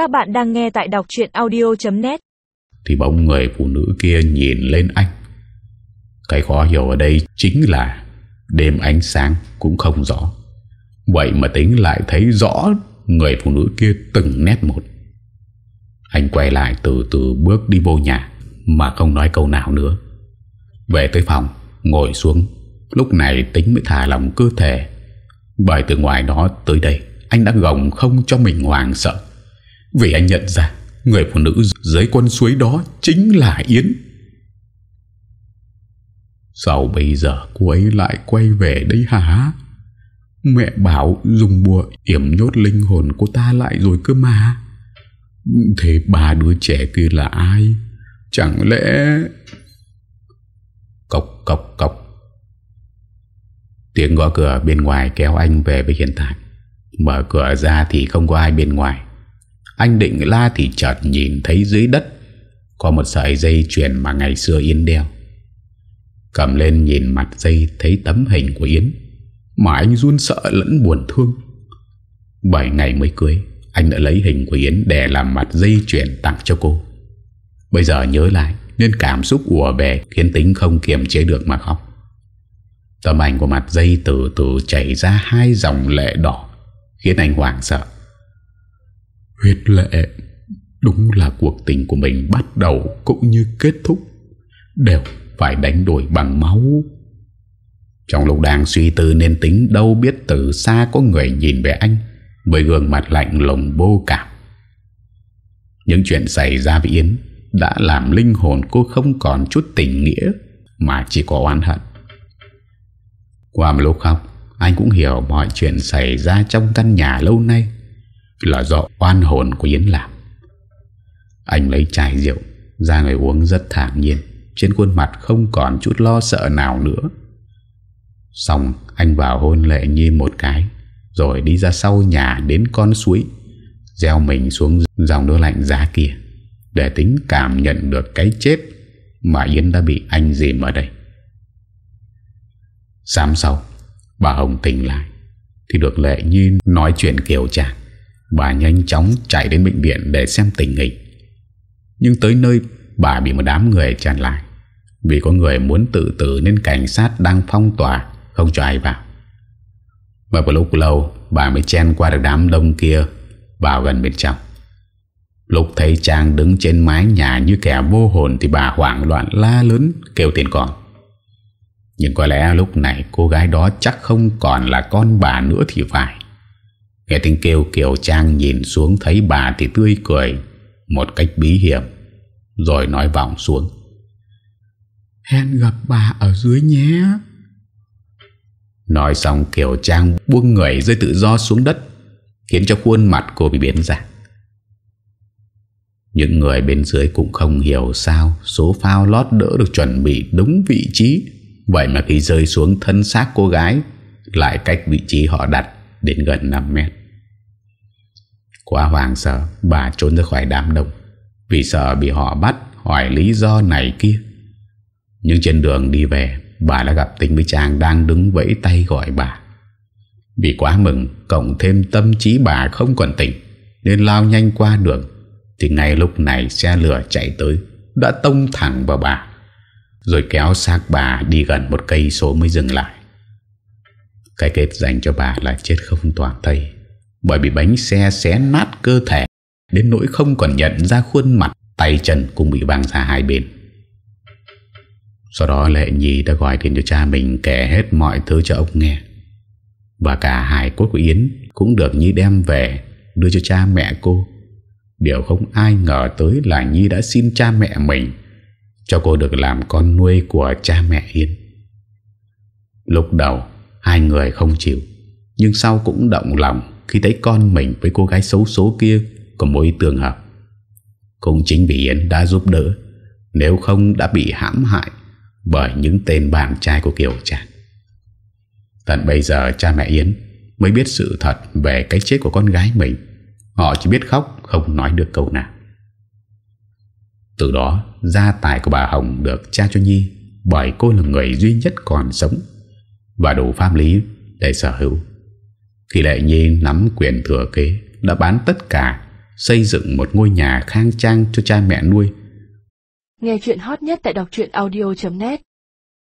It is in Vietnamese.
Các bạn đang nghe tại đọc chuyện audio.net Thì bóng người phụ nữ kia nhìn lên anh. Cái khó hiểu ở đây chính là Đêm ánh sáng cũng không rõ. Vậy mà tính lại thấy rõ Người phụ nữ kia từng nét một. Anh quay lại từ từ bước đi vô nhà, Mà không nói câu nào nữa. Về tới phòng, Ngồi xuống. Lúc này tính mới thả lòng cơ thể. Bởi từ ngoài đó tới đây, Anh đã gồng không cho mình hoàng sợ. Vì anh nhận ra, Người phụ nữ dưới con suối đó Chính là Yến. Sao bây giờ cô ấy lại quay về đây hả? Mẹ bảo dùng bùa yểm nhốt linh hồn cô ta lại rồi cơ mà. Thế ba đứa trẻ kia là ai? Chẳng lẽ Cọc cọc cọc Tiếng gõ cửa bên ngoài kéo anh về với hiện tại. Mở cửa ra thì không có ai bên ngoài. Anh định la thì chợt nhìn thấy dưới đất Có một sợi dây chuyền mà ngày xưa Yến đeo. Cầm lên nhìn mặt dây thấy tấm hình của Yến, Mà anh run sợ lẫn buồn thương. Bảy ngày mới cưới, Anh đã lấy hình của Yến để làm mặt dây chuyền tặng cho cô. Bây giờ nhớ lại Nên cảm xúc ùa về Khiến tính không kiềm chế được mà khóc. Tấm ảnh của mặt dây từ từ chảy ra hai dòng lệ đỏ, Khiến anh hoảng sợ. Huyết lệ. Đúng là cuộc tình của mình bắt đầu cũng như kết thúc, Đều phải đánh đổi bằng máu. Trong lúc đang suy tư nên tính đâu biết từ xa có người nhìn về anh Với gương mặt lạnh lùng vô cảm. Những chuyện xảy ra với Yến Đã làm linh hồn cô không còn chút tình nghĩa Mà chỉ có oán hận. Qua một lúc khóc Anh cũng hiểu mọi chuyện xảy ra trong căn nhà lâu nay. Là do oan hồn của Yến làm Anh lấy chai rượu, Ra người uống rất thản nhiên, Trên khuôn mặt không còn chút lo sợ nào nữa. Xong, anh vào hôn lệ như một cái, Rồi đi ra sau nhà đến con suối, Gieo mình xuống dòng nước lạnh giá kia, Để tính cảm nhận được cái chết Mà Yến đã bị anh dìm ở đây. Sáng sau, Bà Hồng tỉnh lại, Thì được Lệ Nhi nói chuyện kiều chàng. Bà nhanh chóng chạy đến bệnh viện Để xem tình hình. Nhưng tới nơi, bà bị một đám người tràn lại. Vì có người muốn tự tử Nên cảnh sát đang phong tỏa, Không cho ai vào. Và một lúc lâu, Bà mới chen qua được đám đông kia, Vào gần bên trong. Lúc thấy Trang đứng trên mái nhà Như kẻ vô hồn Thì bà hoảng loạn la lớn, kêu tiền con. Nhưng có lẽ lúc này cô gái đó chắc không còn là con bà nữa thì phải. Nghe tiếng kêu Kiều Trang nhìn xuống thấy bà thì tươi cười một cách bí hiểm. Rồi nói vọng xuống. Hẹn gặp bà ở dưới nhé. Nói xong Kiều Trang buông người rơi tự do xuống đất khiến cho khuôn mặt cô bị biến dạng. Những người bên dưới cũng không hiểu sao số phao lót đỡ được chuẩn bị đúng vị trí Vậy mà khi rơi xuống thân xác cô gái Lại cách vị trí họ đặt Đến gần 5 mét Quá hoàng sợ, Bà trốn ra khỏi đám đông. Vì sợ bị họ bắt, Hỏi lý do này kia. Nhưng trên đường đi về, Bà đã gặp tình với chàng đang đứng vẫy tay gọi bà. Vì quá mừng, Cộng thêm tâm trí bà không còn tỉnh, Nên lao nhanh qua đường. Thì ngay lúc này xe lửa chạy tới, Đã tông thẳng vào bà, rồi kéo xác bà đi gần một cây số mới dừng lại. Cái kết dành cho bà là chết không toàn thây. Bởi bị bánh xe xé nát cơ thể Đến nỗi không còn nhận ra khuôn mặt Tay chân cũng bị văng ra hai bên. Sau đó Lệ Nhi đã gọi điện cho cha mình Kể hết mọi thứ cho ông nghe. Và cả hai cốt của Yến Cũng được Nhi đem về Đưa cho cha mẹ cô. Điều không ai ngờ tới là Nhi đã xin cha mẹ mình cho cô được làm con nuôi của cha mẹ Yến. Lúc đầu, hai người không chịu, nhưng sau cũng động lòng khi thấy con mình với cô gái xấu số kia có mối tương hợp. Cũng chính vì Yến đã giúp đỡ, nếu không đã bị hãm hại bởi những tên bạn trai của Kiều Trạc. Tận bây giờ cha mẹ Yến mới biết sự thật về cái chết của con gái mình. Họ chỉ biết khóc không nói được câu nào. Từ đó gia tài của bà Hồng được cha cho Nhi Bởi cô là người duy nhất còn sống Và đủ pháp lý để sở hữu khi Lệ Nhi nắm quyền thừa kế, Đã bán tất cả, xây dựng một ngôi nhà khang trang cho cha mẹ nuôi. Nghe chuyện hot nhất tại đọc audio.net